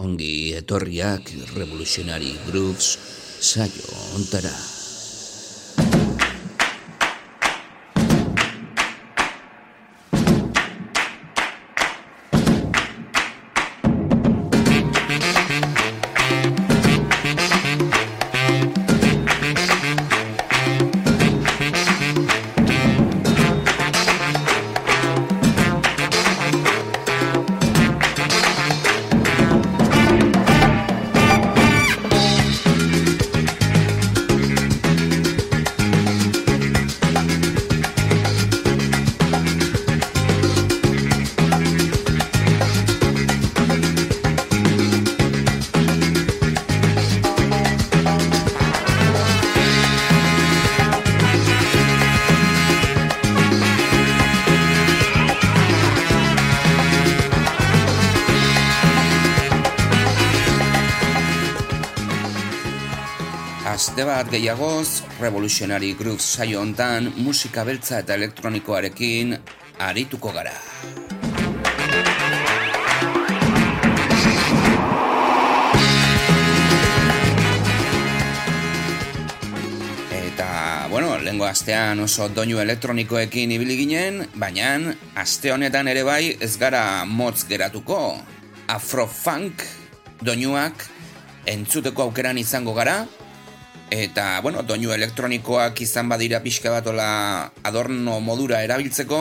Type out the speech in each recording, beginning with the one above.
ongi etorriak Revolutionary Grooves saio ontara. Bat gehiagoz, Revolutionary Grooves saio hontan musika beltza eta elektronikoarekin arituko gara. Eta, bueno, lengo astean oso doinu elektronikoekin ibili ginen, baina aste honetan ere bai ez gara motz geratuko. Afrofunk doinuak entzuteko aukeran izango gara, Eta, bueno, doinu elektronikoak izan badira pixka batola adorno modura erabiltzeko,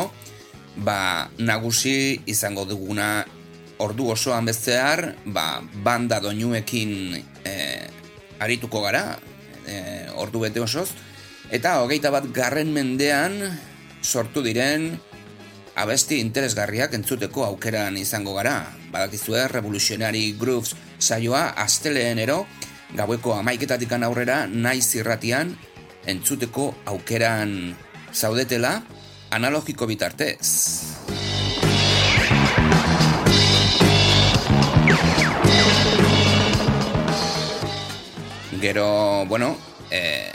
ba, nagusi izango duguna ordu osoan beztear, ba, banda doinuekin e, arituko gara, e, ordu bete osoz, eta hogeita bat garren mendean sortu diren abesti interesgarriak entzuteko aukeran izango gara. Badakizue, Revolutionary Grooves saioa asteleenero, gaueko amaiketatik aurrera naiz irratian entzuteko aukeran zaudetela analogiko bitartez. Gero, bueno, e,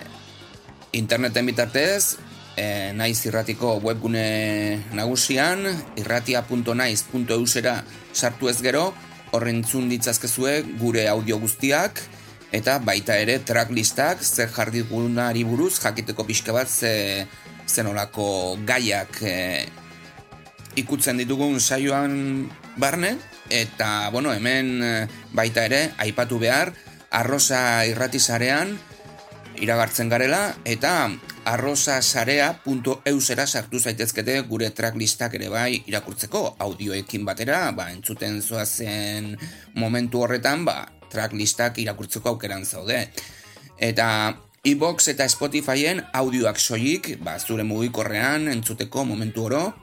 interneten bitartez, e, naiz irratiko webgune nagusian, irratia.naiz.eusera sartu ez gero, horrentzun ditzazkezue gure audio guztiak, eta baita ere tracklistak zer jardigunari buruz jakiteko pixka bat ze, zenolako gaiak e, ikutzen ditugun saioan barne. Eta bueno hemen e, baita ere aipatu behar arrosa irratizarean iragartzen garela eta arrosasarea.eusera sartu zaitezkete gure tracklistak ere bai irakurtzeko. Audioekin batera, ba, entzuten zoazen momentu horretan, ba, tracklistak irakurtzeko aukeran zaude. Eta iBox eta Spotifyen audioak soilik, ba, zure mugikorrean entzuteko momentu oro,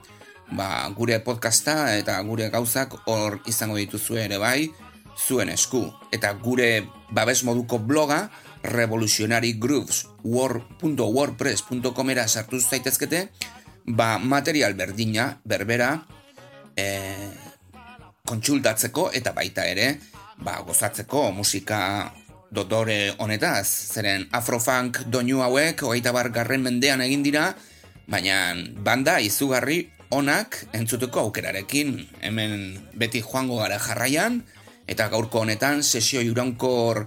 ba, gure podcasta eta gure gauzak hor izango dituzu ere bai, zuen esku. Eta gure babes moduko bloga, revolutionarygrooves.wordpress.com era sartu zaitezkete, ba, material berdina, berbera, e, kontsultatzeko eta baita ere, ba, gozatzeko musika dotore honetaz, zeren afrofunk doinu hauek hogeita bar garren mendean egin dira, baina banda izugarri onak entzuteko aukerarekin, hemen beti joango gara jarraian, eta gaurko honetan sesio iraunkor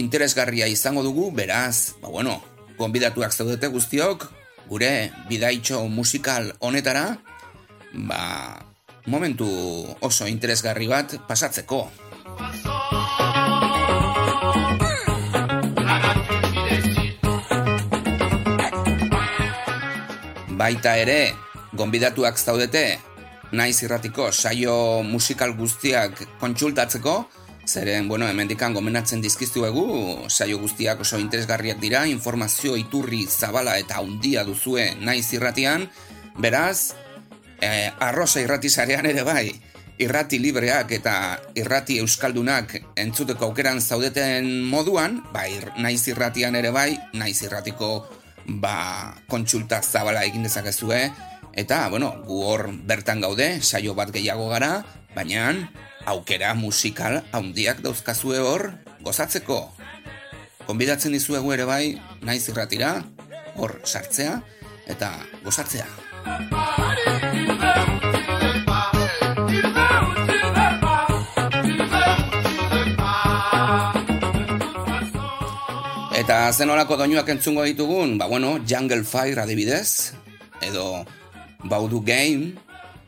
interesgarria izango dugu, beraz, ba bueno, gonbidatuak zaudete guztiok, gure bidaitxo musikal honetara, ba, momentu oso interesgarri bat pasatzeko. Baita ere, gonbidatuak zaudete, naiz irratiko saio musikal guztiak kontsultatzeko, zeren, bueno, hemendikan gomenatzen dizkiztu egu, saio guztiak oso interesgarriak dira, informazio iturri zabala eta handia duzue naiz irratian, beraz, eh, arroza irratizarean ere bai, irrati libreak eta irrati euskaldunak entzuteko aukeran zaudeten moduan, ba, naiz irratian ere bai, naiz irratiko ba, kontsulta zabala egin dezakezue, eta, bueno, gu hor bertan gaude, saio bat gehiago gara, baina aukera musikal handiak dauzkazue hor gozatzeko. Konbidatzen dizuegu ere bai, naiz irratira, hor sartzea, eta gozatzea. Eta zenolako doinuak entzungo ditugun, ba bueno, Jungle Fire adibidez, edo Baudu Game,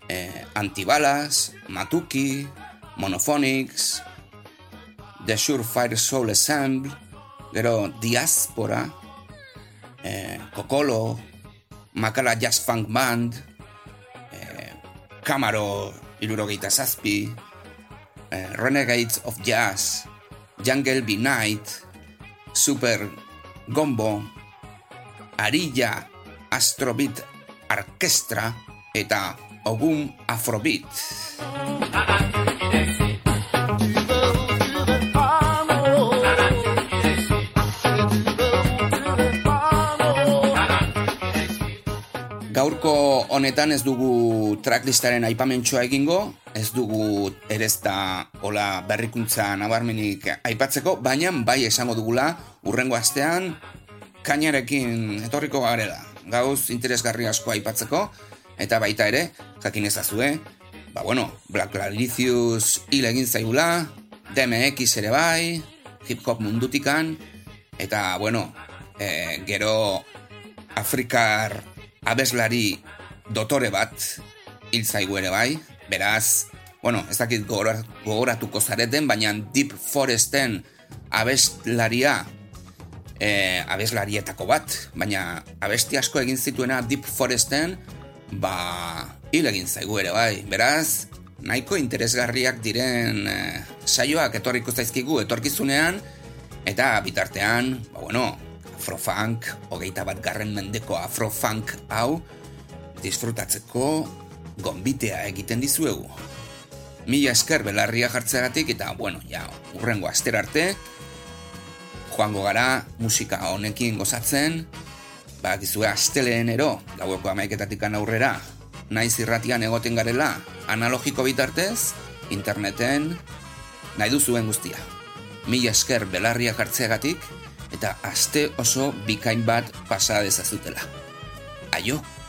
eh, Antibalas, Matuki, Monophonics, The Surefire Soul Ensemble, gero Diaspora, eh, Kokolo, Makala Jazz Funk Band, eh, Camaro Irurogeita Zazpi, eh, Renegades of Jazz, Jungle Be Night, Super Gombo, Arilla Astrobeat Orchestra eta Ogum Afrobeat. Honetan ez dugu tracklistaren aipamentsoa egingo, ez dugu erezta hola berrikuntza nabarmenik aipatzeko, baina bai esango dugula urrengo astean kainarekin etorriko garela. Gauz interesgarri asko aipatzeko, eta baita ere, jakin ezazue, ba bueno, Black Lalicious hil egin zaigula, DMX ere bai, hip hop mundutikan, eta bueno, e, gero Afrikar abeslari dotore bat hil zaigu ere bai, beraz, bueno, ez dakit gogoratuko zareten, baina Deep Foresten abeslaria e, abeslarietako bat, baina abesti asko egin zituena Deep Foresten, ba, hil egin zaigu ere bai, beraz, nahiko interesgarriak diren e, saioak etorriko zaizkigu etorkizunean, eta bitartean, ba, bueno, afrofunk, hogeita bat garren mendeko afrofunk hau, disfrutatzeko gombitea egiten dizuegu. Mila esker belarria jartzeagatik eta, bueno, ja, urrengo aster arte, joango gara musika honekin gozatzen, ba, gizue asteleen ero, gaueko amaiketatik aurrera, naiz irratian egoten garela, analogiko bitartez, interneten, nahi duzuen guztia. Mila esker belarria jartzeagatik, eta aste oso bikain bat pasa dezazutela. Aio!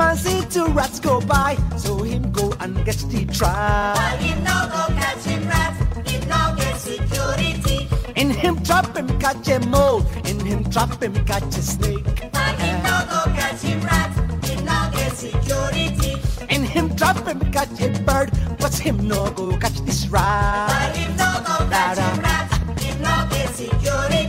Man see two rats go by, so him go and get the trap. But him no go catch him rat, him no get security. In him trap him catch a mole, in him trap him catch a snake. But him no go catch him rat, him no get security. In him trap him catch a bird, but him no go catch this rat. But him no go catch him rat, him no get security.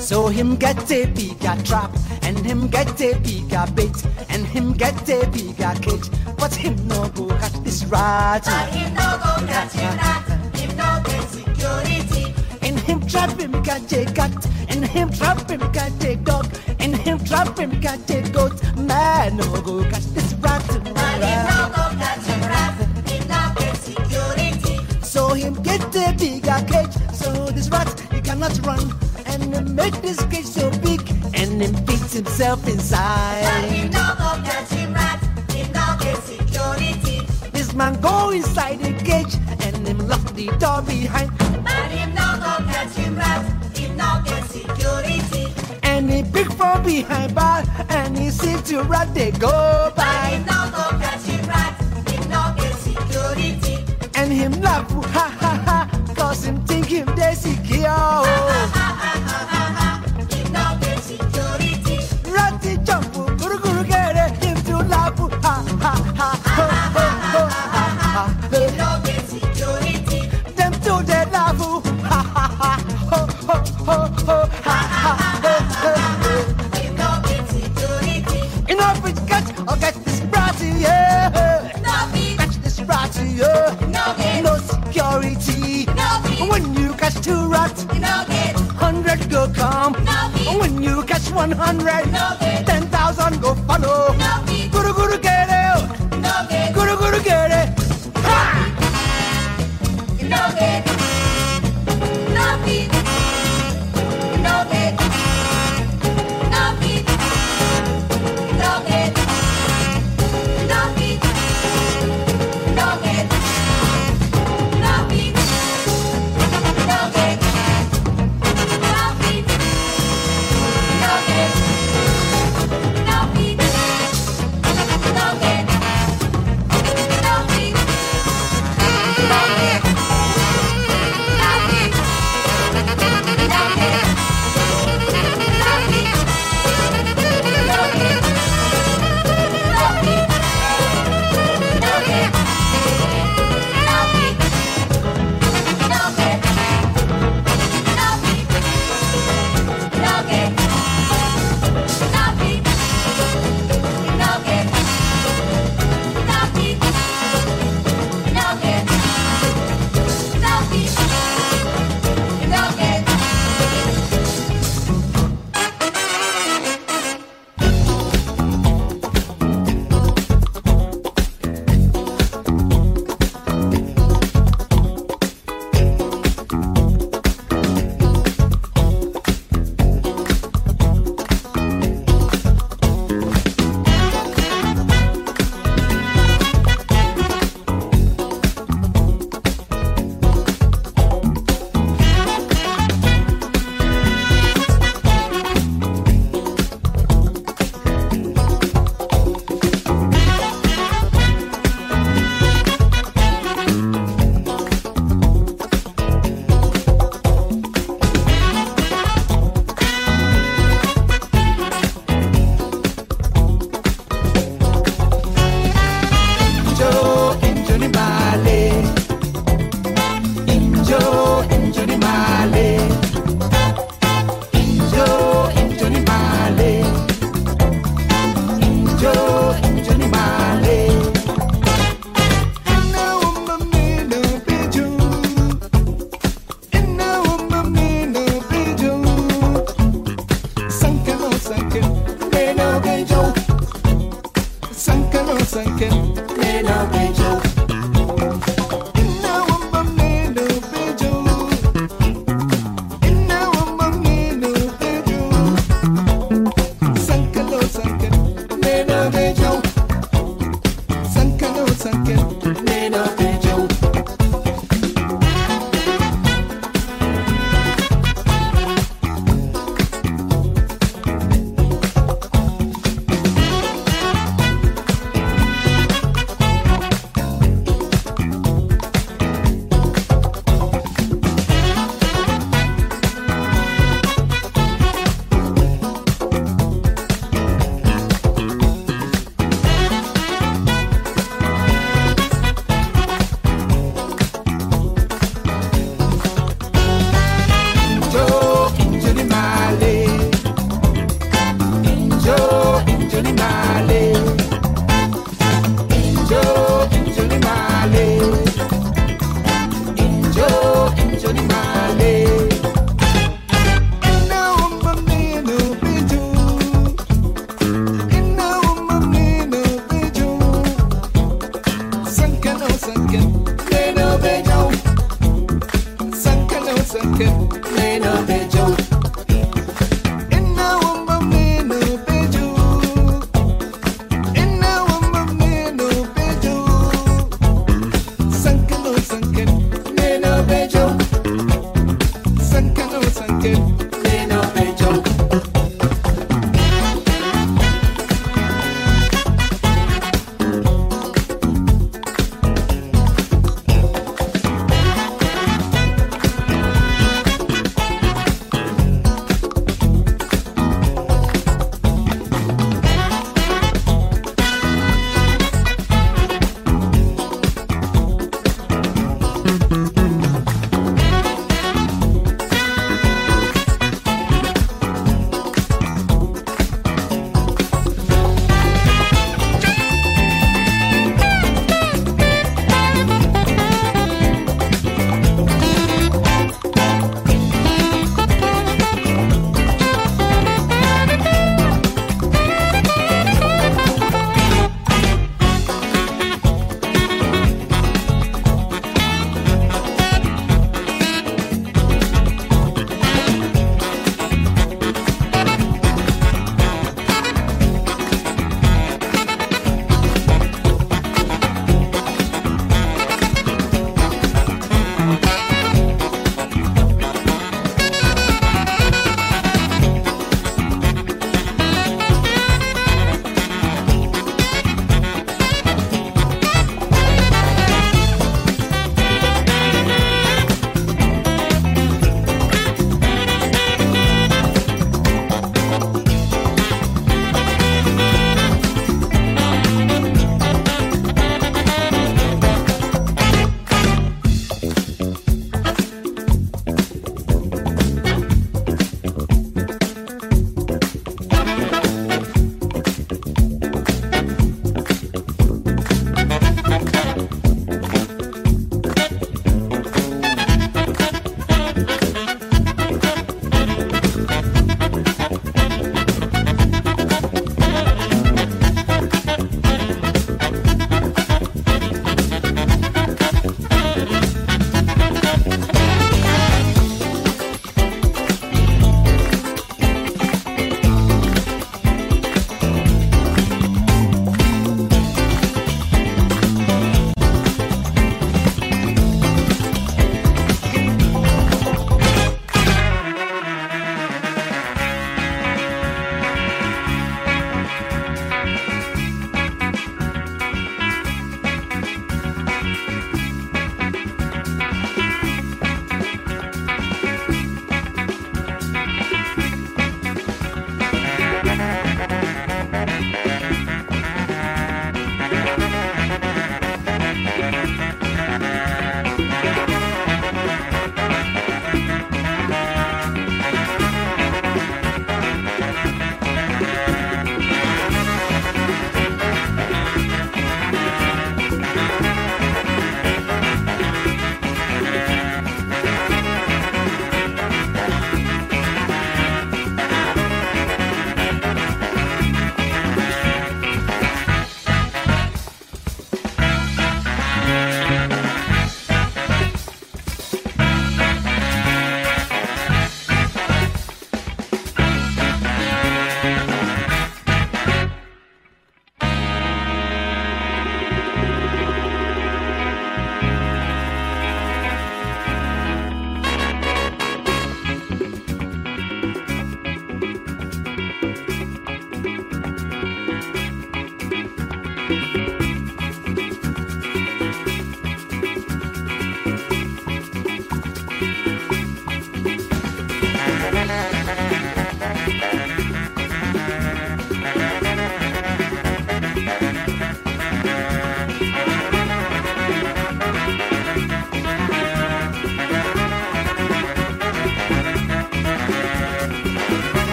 So him get a bigger trap, and him get a bigger bait, and him get a bigger cage, but him no go catch this rat. But him no go catch him rat, him no get security. In him trap him catch a cat, in him trap him catch a dog, in him trap him catch a goat. Man no go catch this rat. But him no go catch him rat, him no get security. So him get a bigger cage, so this rat he cannot run, and make this cage so big, and him fits himself But inside. him no go catch him rat, him no get security. This man go inside the cage, and him lock the door behind, But him no go catch him rat, him no get security. and he pick from behind bar, and he see two rat they go by. But him no go catch him rat, him no get security. and him laugh ha ha ha, cause him think him they secure. You catch two no get, hundred go come. no When you catch one hundred, no ten thousand go follow. no